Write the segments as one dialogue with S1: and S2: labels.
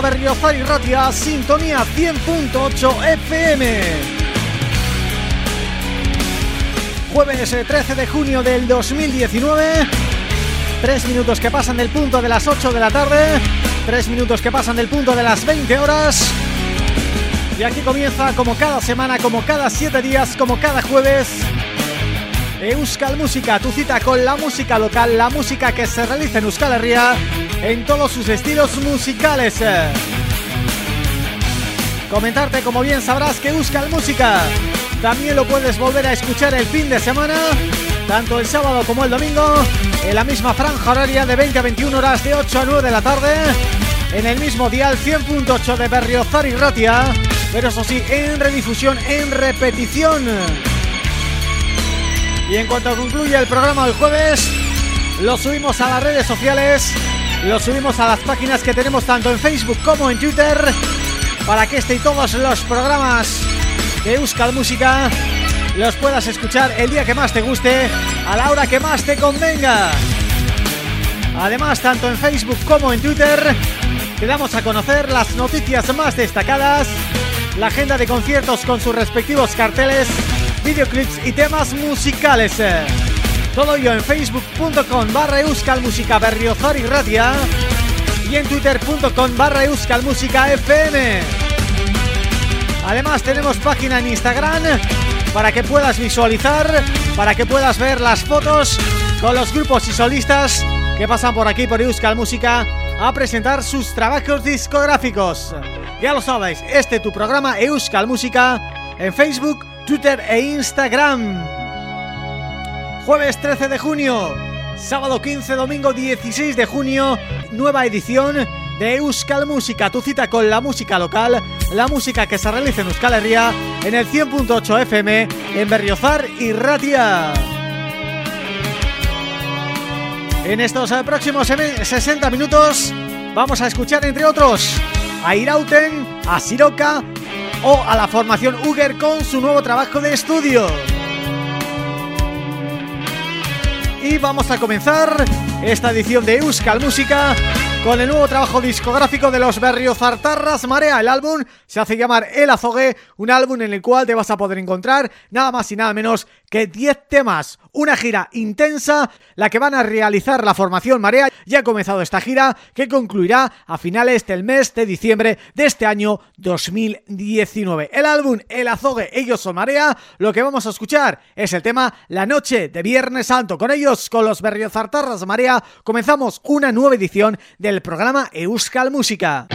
S1: Sintonía Berriozar y Ratia, Sintonía 100.8 FM. Jueves 13 eh, de junio del 2019. Tres minutos que pasan del punto de las 8 de la tarde. Tres minutos que pasan del punto de las 20 horas. Y aquí comienza como cada semana, como cada siete días, como cada jueves Euskal Música, tu cita con la música local, la música que se realiza en Euskal Herria en todos sus estilos musicales. Comentarte, como bien sabrás, que busca el música. También lo puedes volver a escuchar el fin de semana, tanto el sábado como el domingo, en la misma franja horaria de 20 a 21 horas de 8 a 9 de la tarde, en el mismo dial 100.8 de Berriozar y Ratia, pero eso sí, en redifusión, en repetición. Y en cuanto concluya el programa del jueves, lo subimos a las redes sociales lo subimos a las páginas que tenemos tanto en Facebook como en Twitter para que este y todos los programas de Euskal Música los puedas escuchar el día que más te guste, a la hora que más te convenga. Además, tanto en Facebook como en Twitter te damos a conocer las noticias más destacadas, la agenda de conciertos con sus respectivos carteles, videoclips y temas musicales. Todo ello en facebook.com barra música berriozar y ratia y en twitter.com barra música fm. Además tenemos página en Instagram para que puedas visualizar, para que puedas ver las fotos con los grupos y solistas que pasan por aquí por Euskal Música a presentar sus trabajos discográficos. Ya lo sabéis, este tu programa Euskal Música en Facebook, Twitter e Instagram. Jueves 13 de junio, sábado 15, domingo 16 de junio, nueva edición de Euskal Música, tu cita con la música local, la música que se realiza en Euskal Herria, en el 100.8 FM, en Berriozar y Ratia. En estos eh, próximos 60 minutos vamos a escuchar entre otros a Irauten, a Siroca o a la formación Uger con su nuevo trabajo de estudio. Y vamos a comenzar esta edición de Euskal Música con el nuevo trabajo discográfico de los Berriozartarras Marea. El álbum se hace llamar El Azogue, un álbum en el cual te vas a poder encontrar nada más y nada menos que 10 temas. Una gira intensa, la que van a realizar la formación Marea. Ya ha comenzado esta gira que concluirá a finales del mes de diciembre de este año 2019. El álbum El Azogue, Ellos son Marea, lo que vamos a escuchar es el tema La Noche de Viernes Santo. Con ellos, con los Berriozartarras Marea, comenzamos una nueva edición de el programa Euskal Música.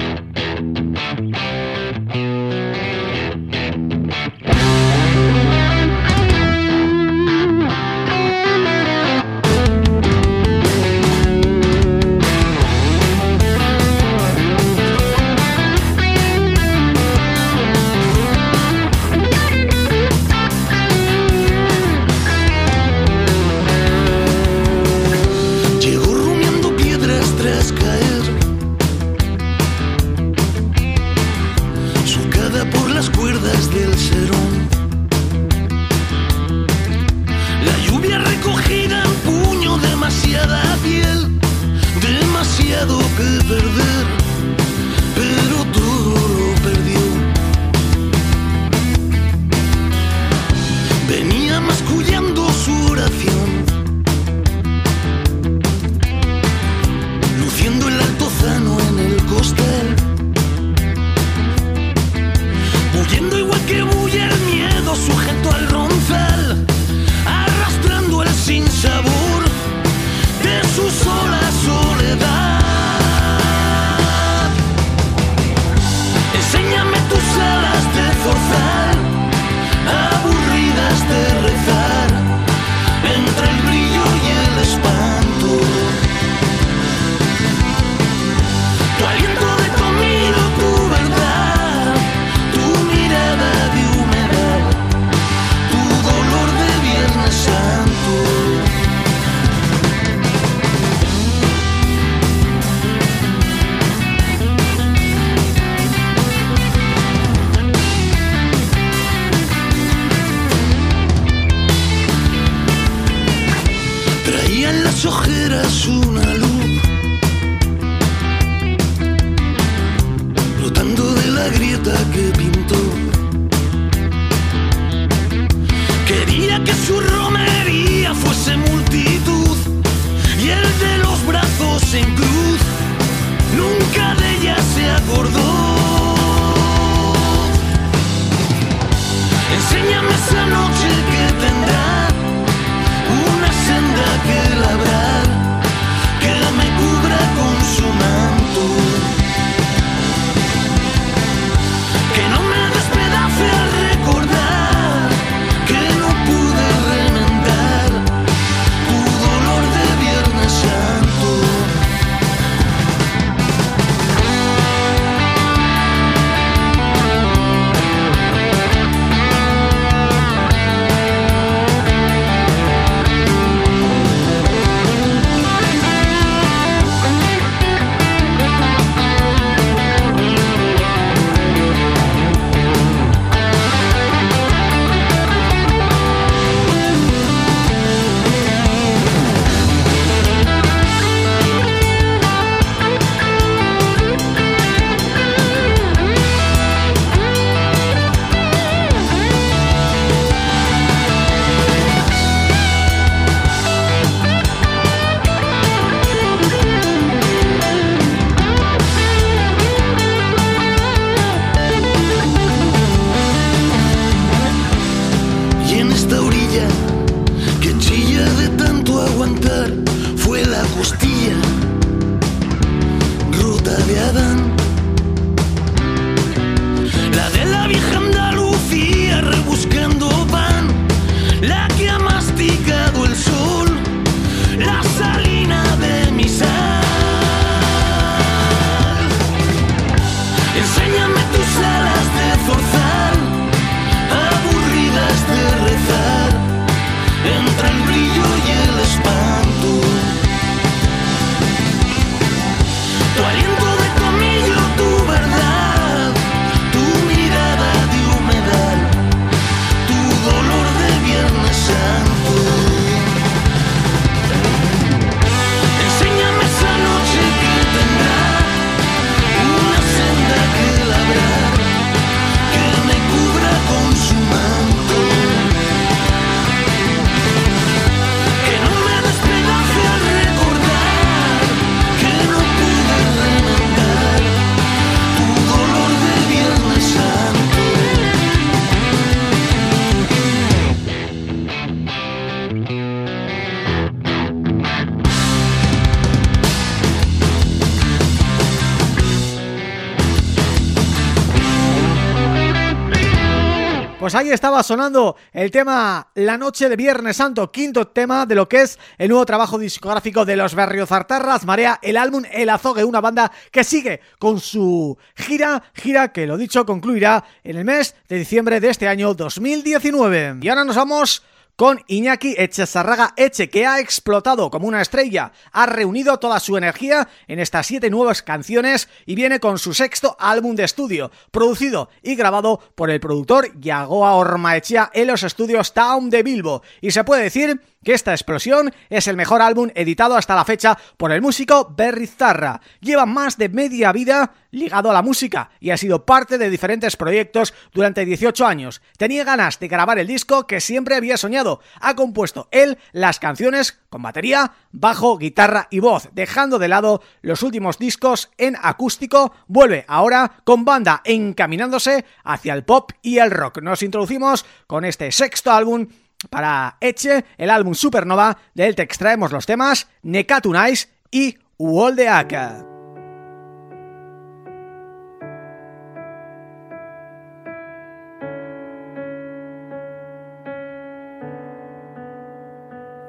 S1: Pues ahí estaba sonando el tema La Noche de Viernes Santo, quinto tema de lo que es el nuevo trabajo discográfico de los Berriozartarras, Marea, el álbum El Azogue, una banda que sigue con su gira, gira que lo dicho concluirá en el mes de diciembre de este año 2019. Y ahora nos vamos con Iñaki Echezarraga Eche, que ha explotado como una estrella, ha reunido toda su energía en estas siete nuevas canciones y viene con su sexto álbum de estudio, producido y grabado por el productor Yagoa Ormaechea en los estudios Town de Bilbo, y se puede decir que esta explosión es el mejor álbum editado hasta la fecha por el músico Berry Zarra. Lleva más de media vida ligado a la música y ha sido parte de diferentes proyectos durante 18 años. Tenía ganas de grabar el disco que siempre había soñado. Ha compuesto él las canciones con batería, bajo, guitarra y voz, dejando de lado los últimos discos en acústico, vuelve ahora con banda encaminándose hacia el pop y el rock. Nos introducimos con este sexto álbum para Eche, el álbum Supernova, de él te extraemos los temas Nekatunais y Uoldeaka.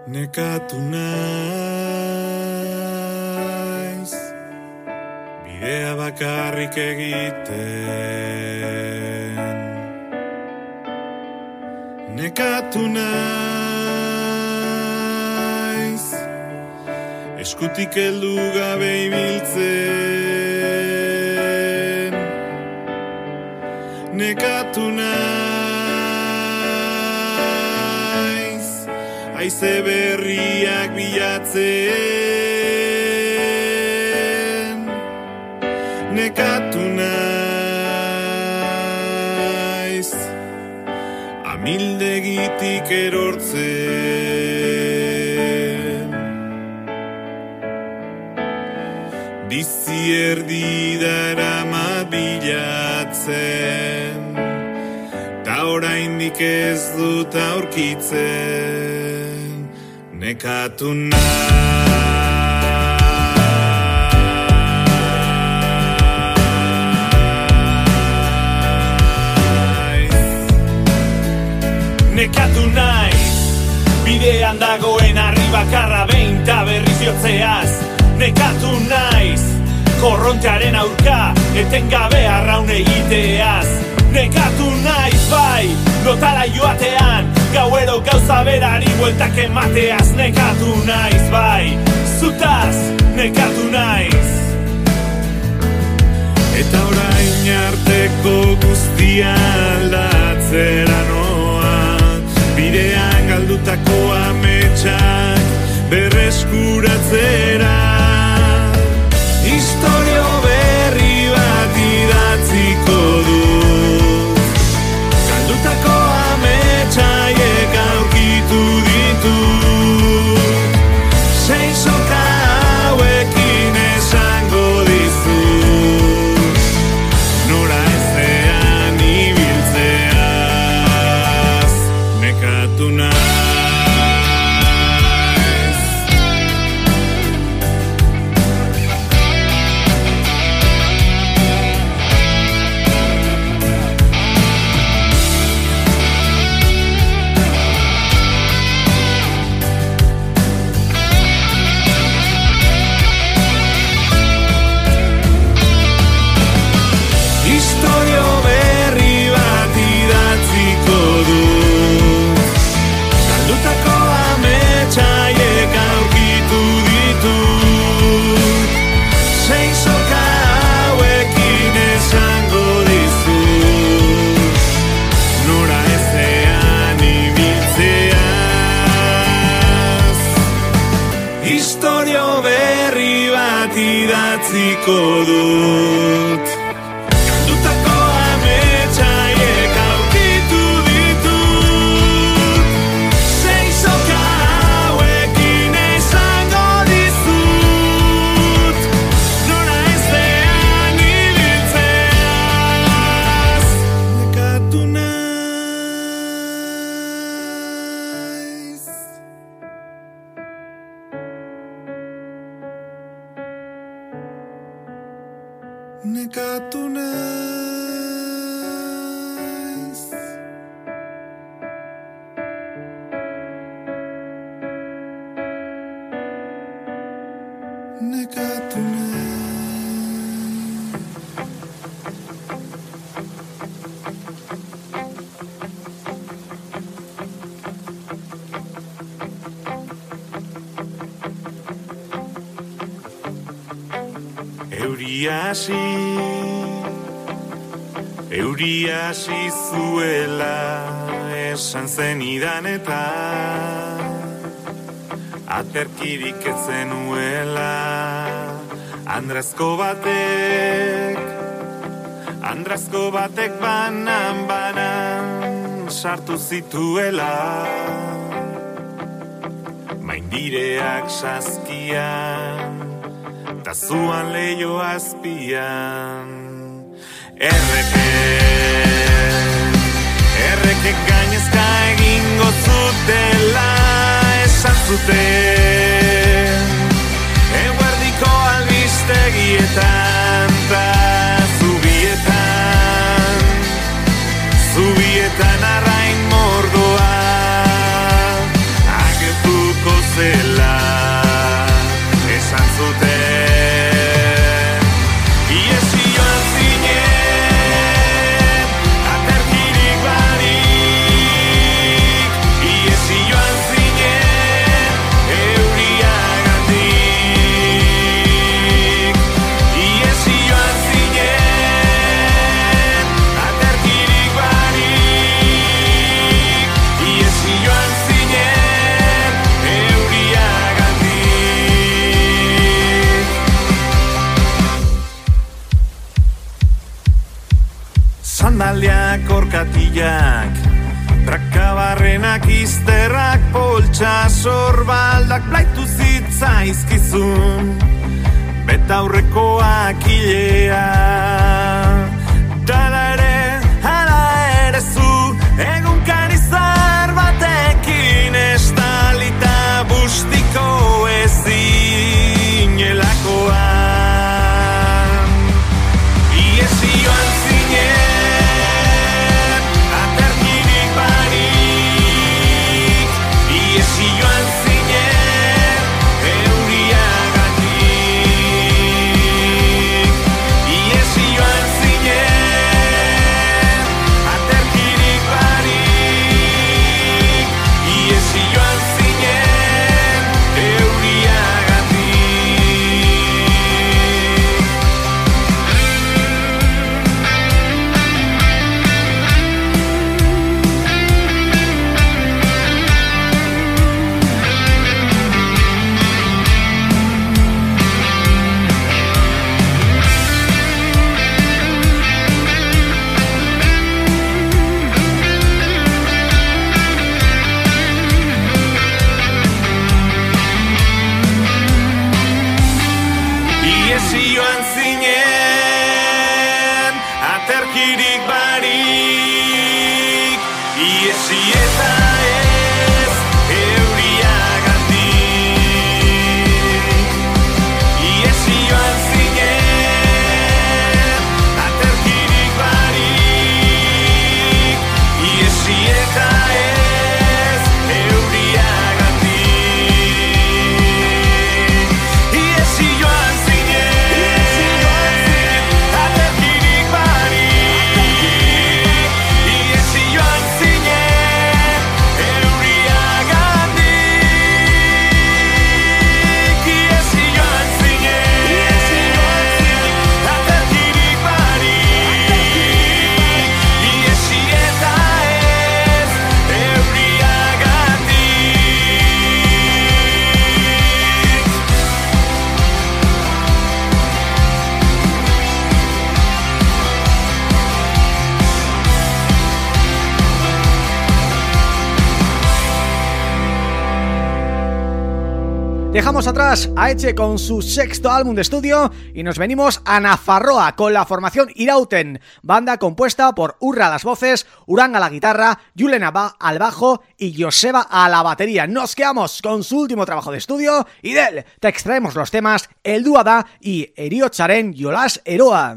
S2: Nekatu naiz Bidea bakarrik nekatu naiz. Eskutik heldu gabe ibiltzen. Nekatu naiz. Aize berriak bilatzen. Nekatu amildegitik erortzen. Bizi erdi dara bilatzen Ta oraindik ez dut aurkitzen. Nekatu nahi nekatu naiz Bidean dagoen arri bakarra behin ta berriz jotzeaz. Nekatu naiz Korrontearen aurka etengabe arraun egiteaz. Nekatu naiz bai Lotara joatean Gauero gauza berari bueltak emateaz. Nekatu naiz bai Zutaz nekatu naiz. Eta orain arteko guztia aldatzera bidean berreskuratzera utziko dut. Eta Aterkirik etzen uela Andrazko batek Andrazko batek banan banan Sartu zituela. Maindireak saskian Ta zuan leio azpian. Erreke Erreke gainezka egingo zutela Esan zuten. Eguerdiko albistegietan
S1: Dejamos atrás a Eche con su sexto álbum de estudio y nos venimos a Nafarroa con la formación Irauten, banda compuesta por Urra a las voces, Urang a la guitarra, Julen Abba al bajo y Joseba a la batería. Nos quedamos con su último trabajo de estudio y de él te extraemos los temas El Duada y Erio Charen Yolas Eroa.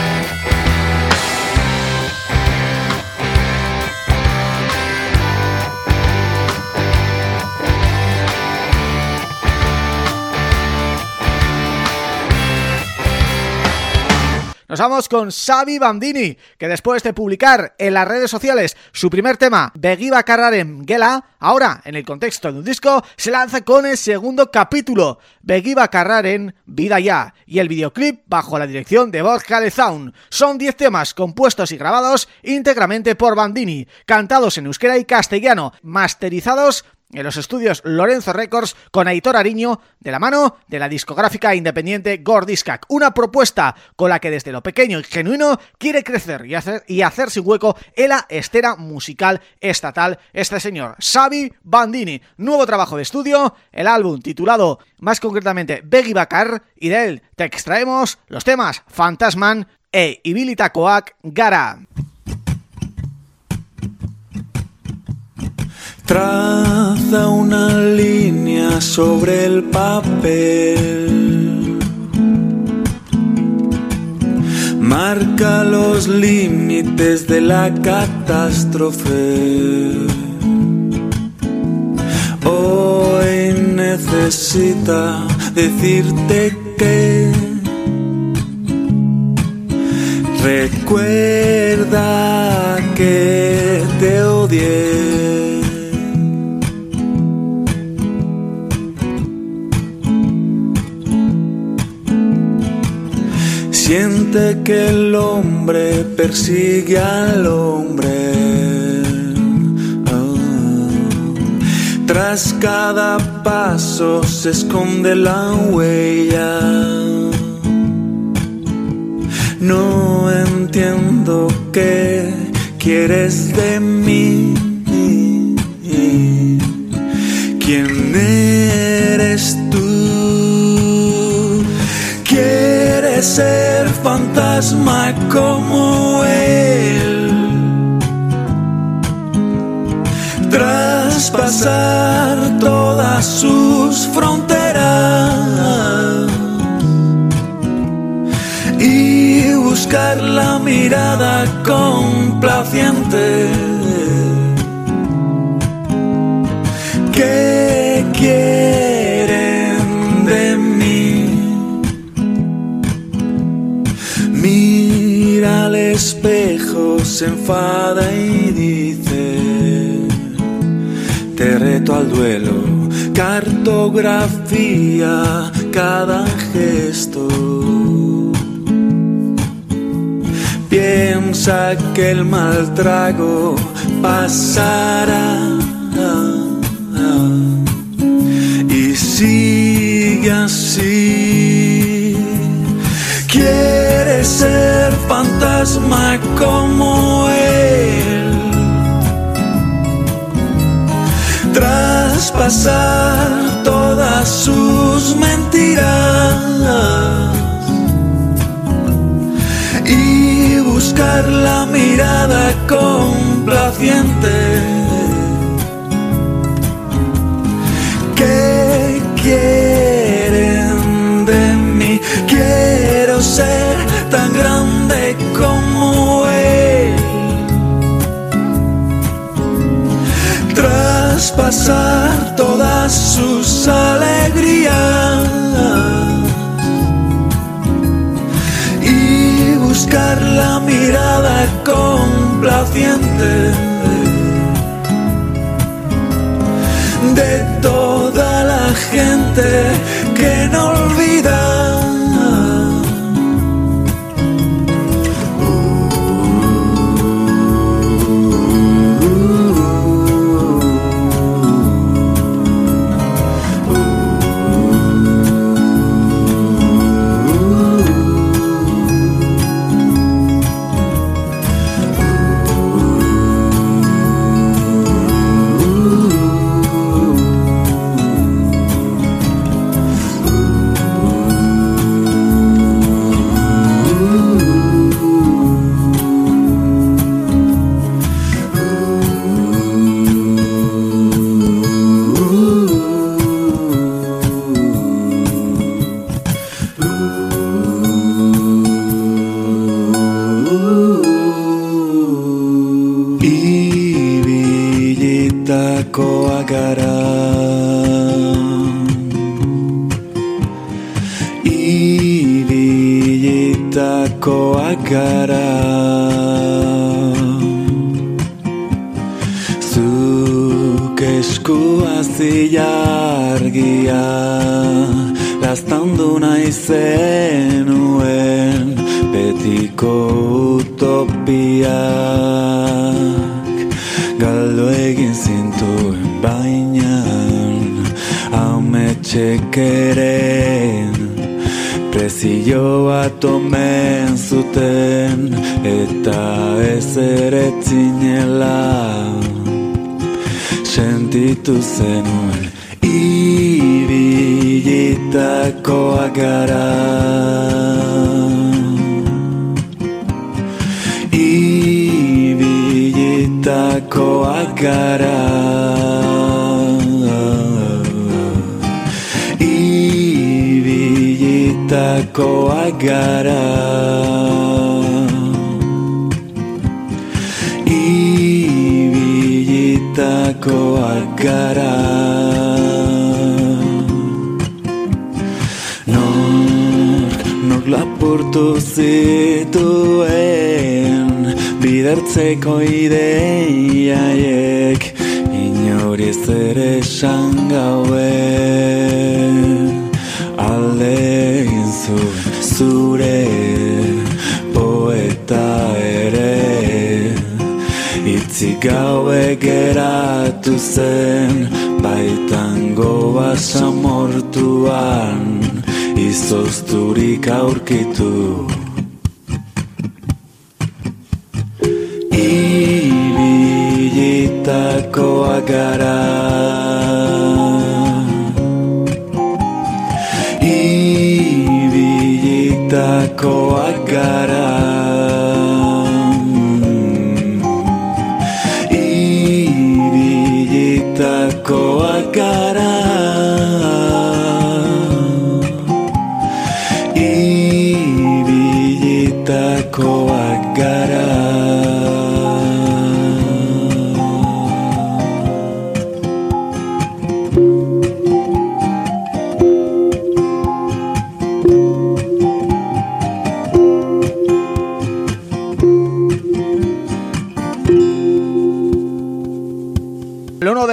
S1: Vamos con Xavi Bandini, que después de publicar en las redes sociales su primer tema, Begiba Carrarem Gela, ahora, en el contexto de un disco, se lanza con el segundo capítulo, Begiba Carraren Vida Ya, y el videoclip bajo la dirección de Borja Lezaun. Son 10 temas compuestos y grabados íntegramente por Bandini, cantados en euskera y castellano, masterizados en los estudios Lorenzo Records con Aitor Ariño de la mano de la discográfica independiente Gordiscac. Una propuesta con la que desde lo pequeño y genuino quiere crecer y, hacer, y hacerse hueco en la estera musical estatal este señor, Xavi Bandini. Nuevo trabajo de estudio, el álbum titulado más concretamente Beggy Bakar y de él te extraemos los temas Fantasman e Ibilitakoak Gara.
S3: Una línea sobre el papel. Marca los límites de la catástrofe. Hoy necesita decirte que recuerda que te odié. Siente que el hombre persigue al hombre. Ah. Tras cada paso se esconde la huella. No entiendo qué quieres de mí. ¿Quién eres ¿Quieres ser fantasma como él? Traspasar todas sus fronteras y buscar la mirada complaciente que quieren se enfada y dice, te reto al duelo, cartografía cada gesto. Piensa que el mal trago pasará y sigue así. Ser fantasma como él, traspasar todas sus mentiras y buscar la mirada complaciente Traspasar todas sus alegrías y buscar la mirada complaciente de toda la gente que no Ibilitakoa gara. Ibilitakoa gara. Zuk eskua zilargia Laztandu nahi zenuen Betiko utopiak Haumetxek ere Prezio bat omen zuten Eta ez ere tzinela Sentitu zenuen Ibilitakoa gara. Ibilitakoa gara Ibilitakoa gara Ibilitakoa gara Nork, nork lapurtu zituen Bidertzeko ideiaiek Inori ez ere esan gauen gaue geratu zen Baitango basamortuan Izozturik aurkitu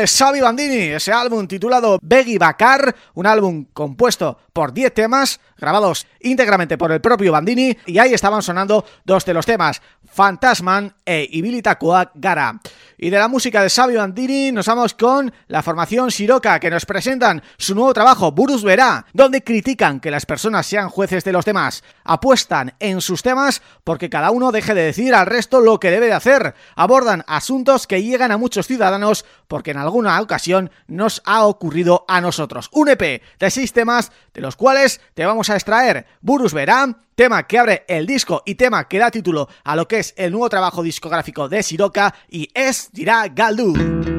S1: Xavi Bandini, ese álbum titulado Beggy Bakar, un álbum compuesto por 10 temas, grabados íntegramente por el propio Bandini, y ahí estaban sonando dos de los temas, Fantasman e Ibilitakoak Gara. Y de la música de Xavi Bandini nos vamos con la formación Siroca, que nos presentan su nuevo trabajo, Burus Verá, donde critican que las personas sean jueces de los demás, apuestan en sus temas porque cada uno deje de decir al resto lo que debe de hacer, abordan asuntos que llegan a muchos ciudadanos porque en alguna ocasión nos ha ocurrido a nosotros. Un EP de seis temas de los cuales te vamos a extraer Burus Verá, tema que abre el disco y tema que da título a lo que es el nuevo trabajo discográfico de Siroca y es Dirá Galdu.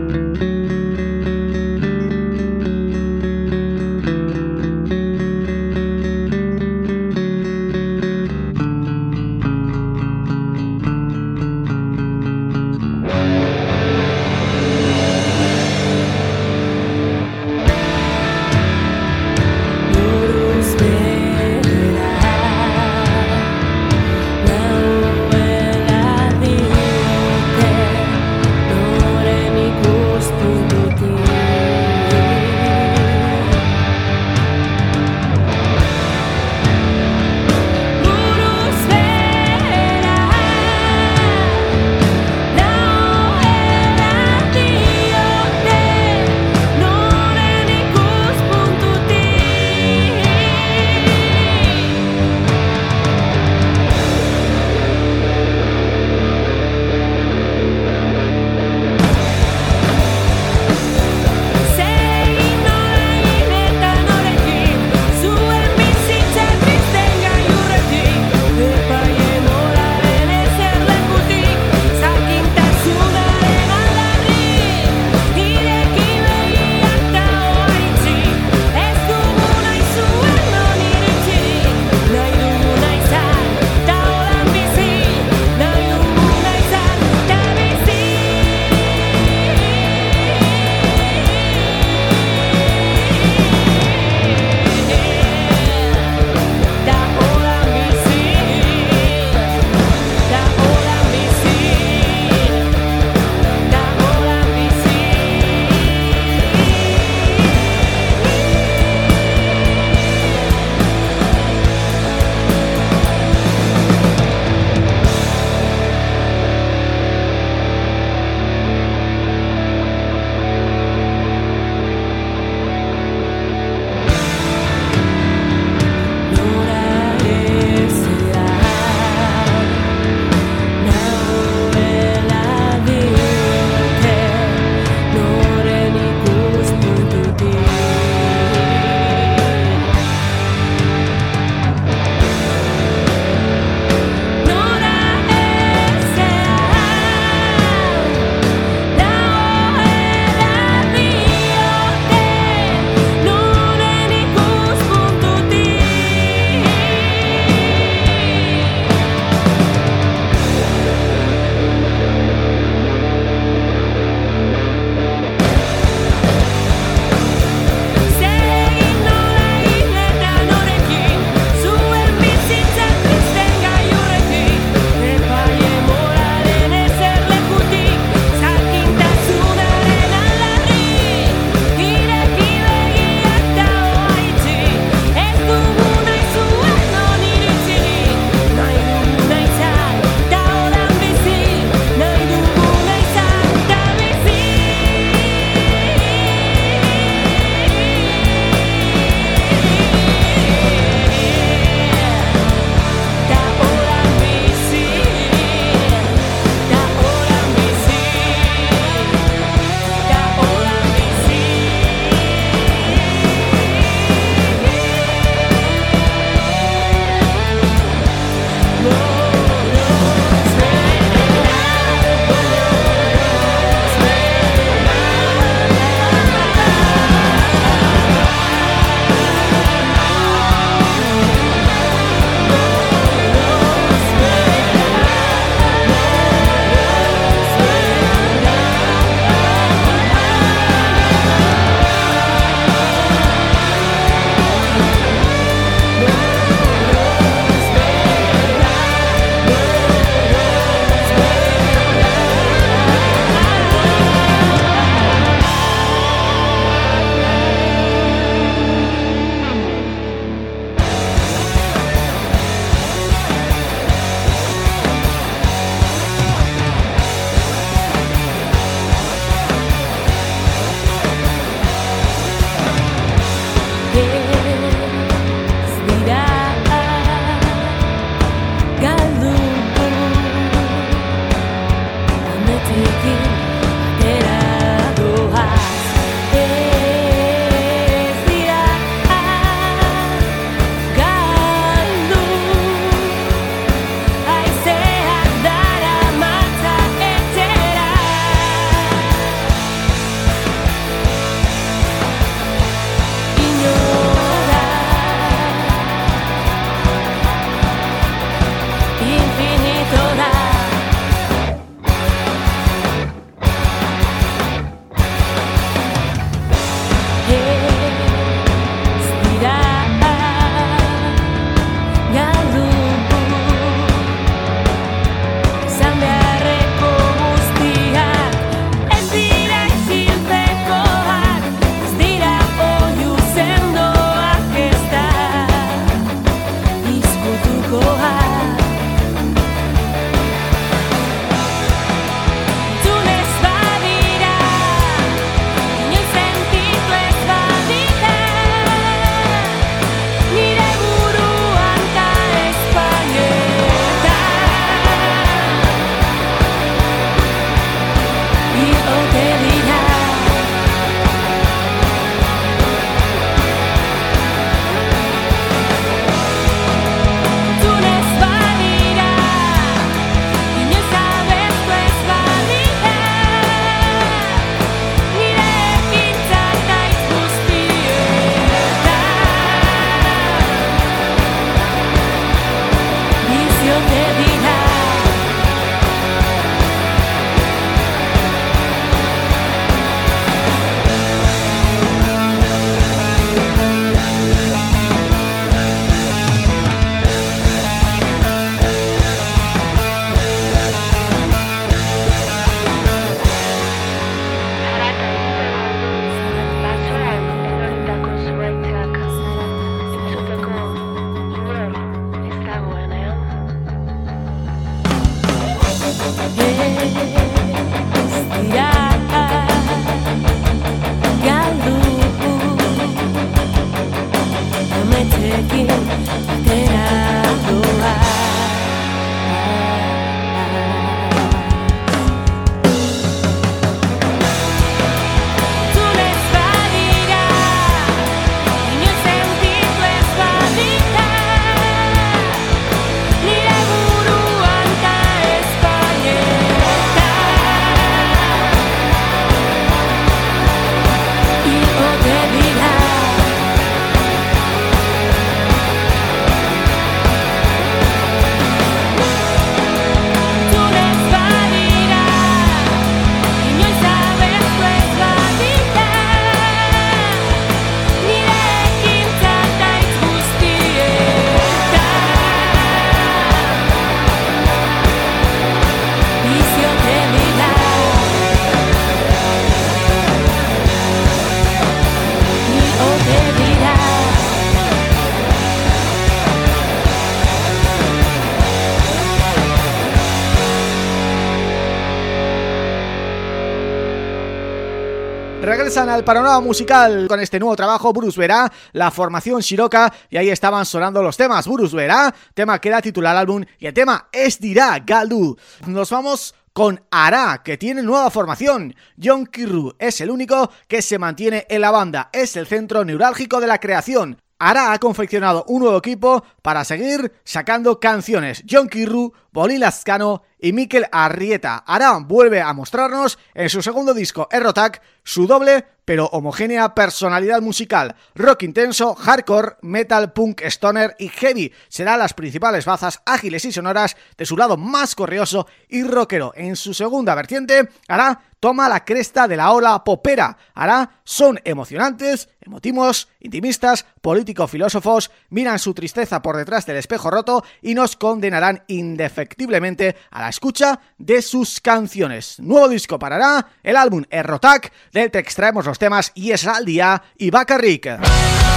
S2: Al panorama musical con este nuevo trabajo Bruce Vera, la formación Shiroka y ahí estaban sonando los temas Bruce Vera, tema que da titular álbum y el tema Es Dirá Galdu. Nos vamos con Ara, que tiene nueva formación. John Kirru es el único que se mantiene en la banda, es el centro neurálgico de la creación. Ara ha confeccionado un nuevo equipo para seguir sacando canciones. John Kirru, Boli Lascano y Mikel Arrieta. Ara vuelve a mostrarnos en su segundo disco, Errotac, su doble pero homogénea personalidad musical. Rock intenso, hardcore, metal, punk, stoner y heavy serán las principales bazas ágiles y sonoras de su lado más corrioso y rockero. En su segunda vertiente, Ara toma la cresta de la ola popera. Ara son emocionantes, emotivos, intimistas, político-filósofos, miran su tristeza por detrás del espejo roto y nos condenarán indefectiblemente a la escucha de sus canciones. Nuevo disco parará, el álbum Errotac, del que extraemos los temas y es al día y Bacarric.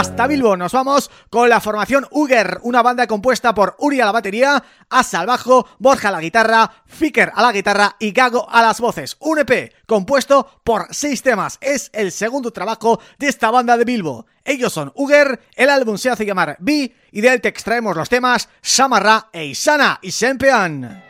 S1: hasta Bilbo. Nos vamos con la formación Uger, una banda compuesta por Uri a la batería, Asa al bajo, Borja a la guitarra, Ficker a la guitarra y Gago a las voces. Un EP compuesto por seis temas. Es el segundo trabajo de esta banda de Bilbo. Ellos son Uger, el álbum se hace llamar Vi y de él te extraemos los temas Samarra e Isana y Sempean.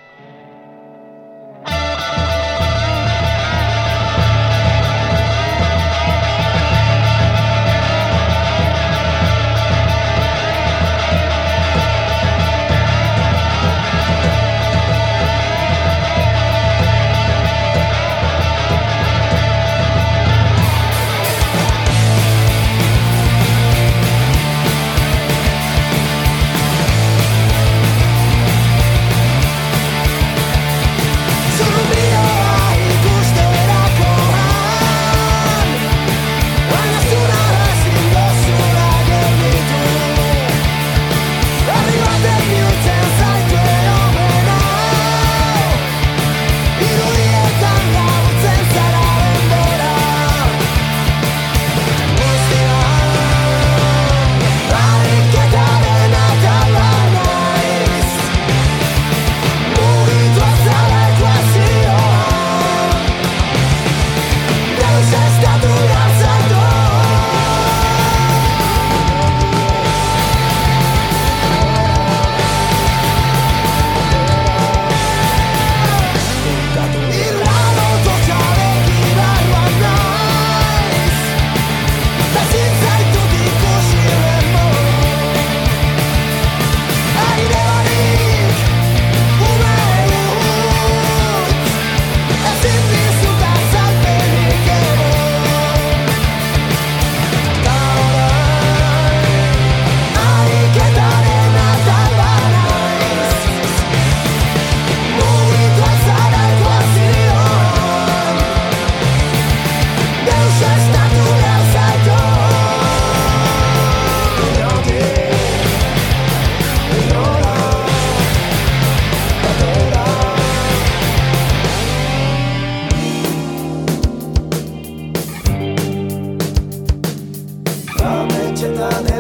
S2: Chetan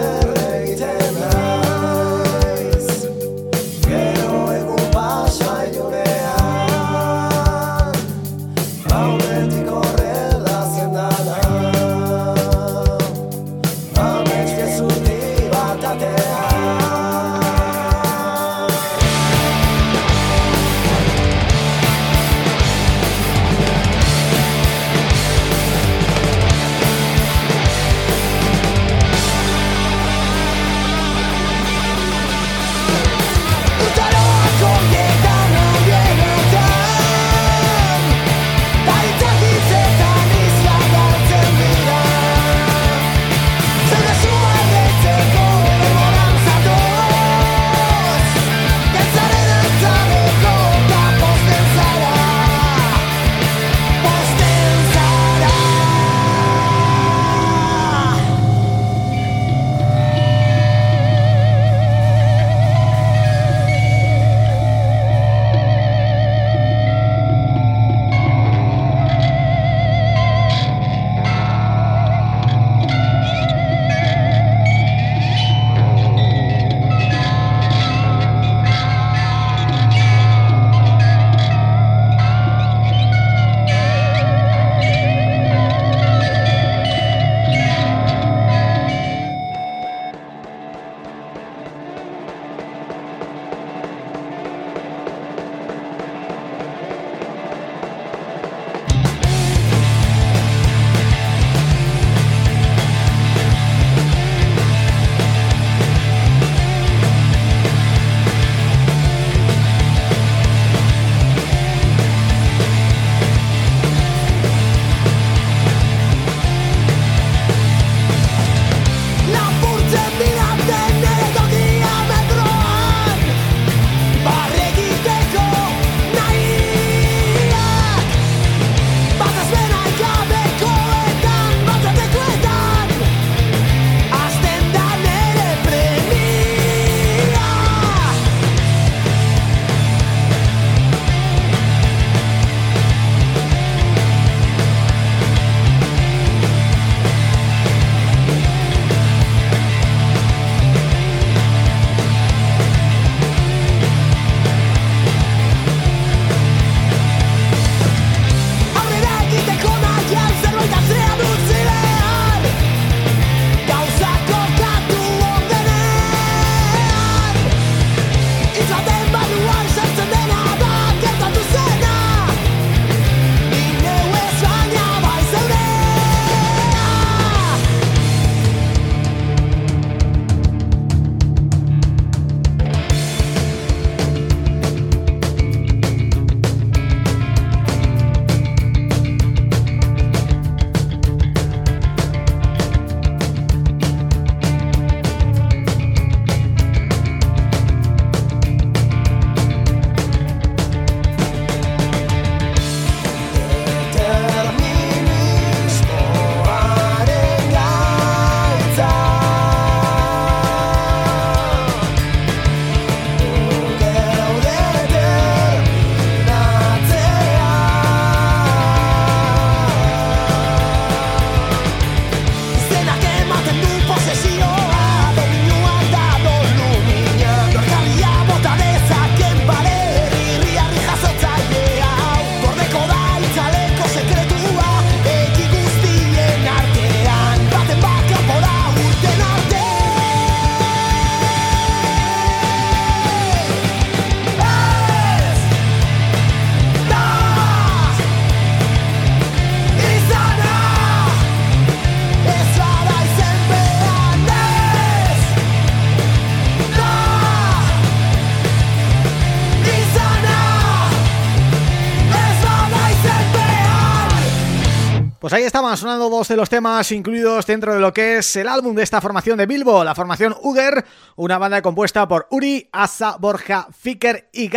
S1: Pues ahí estaban sonando dos de los temas incluidos dentro de lo que es el álbum de esta formación de Bilbo, la formación Uger, una banda compuesta por Uri, Asa, Borja, Fiker y,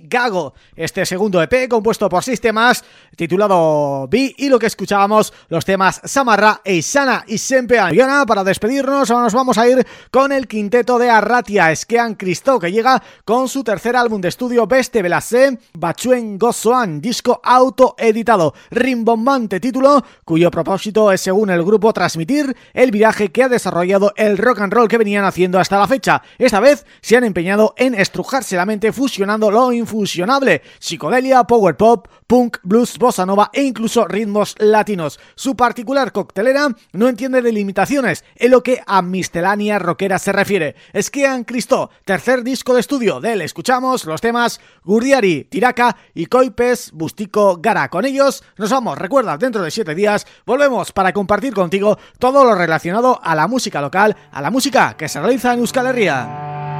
S1: Gago. Este segundo EP compuesto por sistemas titulado B y lo que escuchábamos los temas Samarra e Isana y Sempean. Y ahora para despedirnos nos vamos a ir con el quinteto de Arratia, Esquean Cristo que llega con su tercer álbum de estudio Beste Belase, Bachuen Gozoan, disco autoeditado, rimbombante título cuyo propósito es según el grupo transmitir el viraje que ha desarrollado el rock and roll que venían haciendo hasta la fecha. Esta vez se han empeñado en estrujarse la mente fusionando lo infusionable, psicodelia, power pop, punk, blues, bossa nova e incluso ritmos latinos. Su particular coctelera no entiende de limitaciones en lo que a miscelánea rockera se refiere. Esquian Cristo, tercer disco de estudio de él. Escuchamos los temas Gurdiari, Tiraca y Coipes, Bustico, Gara. Con ellos nos vamos, recuerda, dentro de siete días volvemos para compartir contigo todo lo relacionado a la música local, a la música que se realiza en Euskal Herria.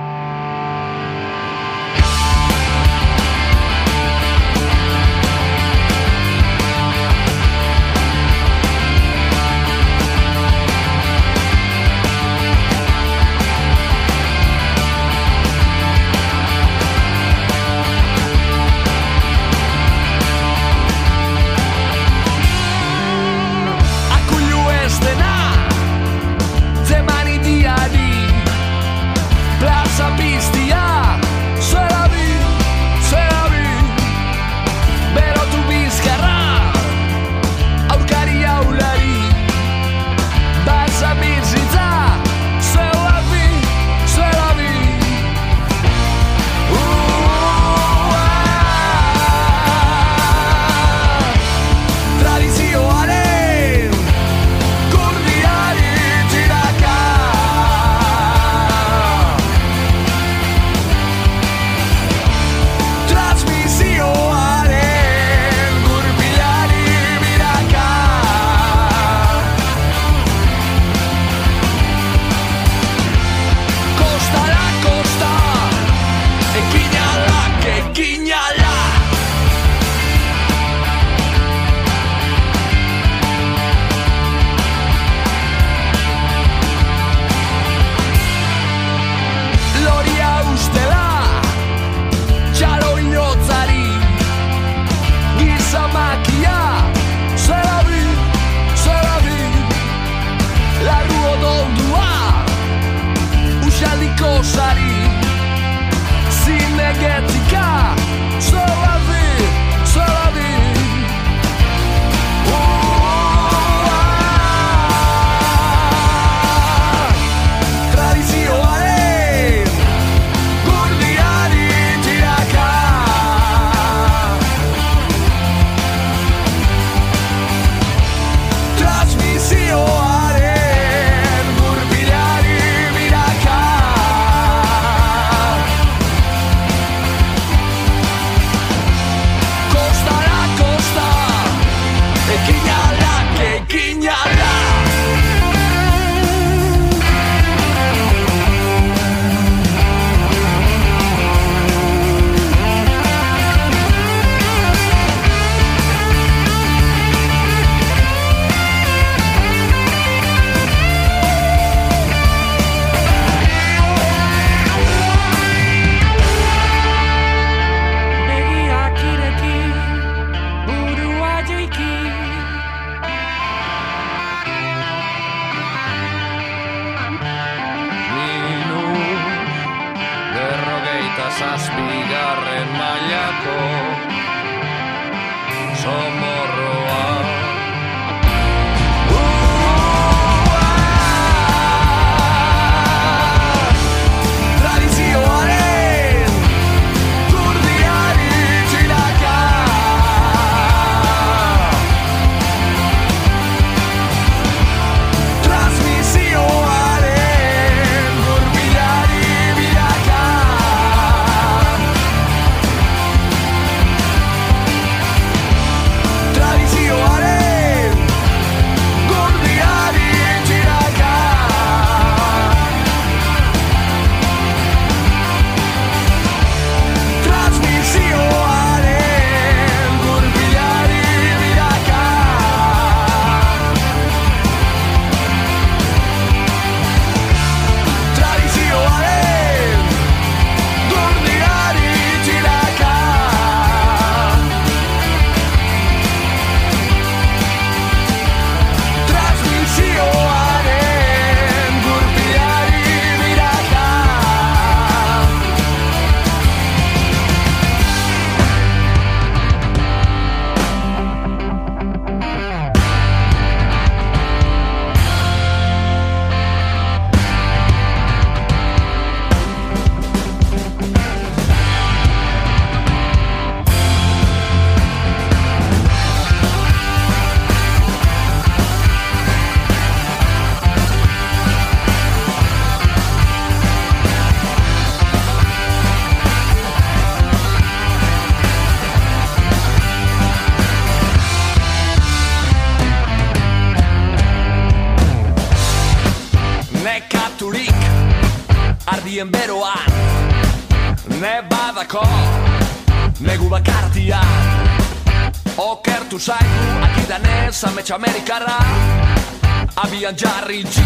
S4: Ian Jarry G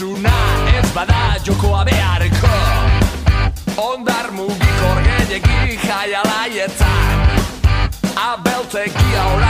S4: Osasuna ez bada jokoa beharko. Ondar mugikor gehiagi jaialaietan Abeltzeki
S5: aurra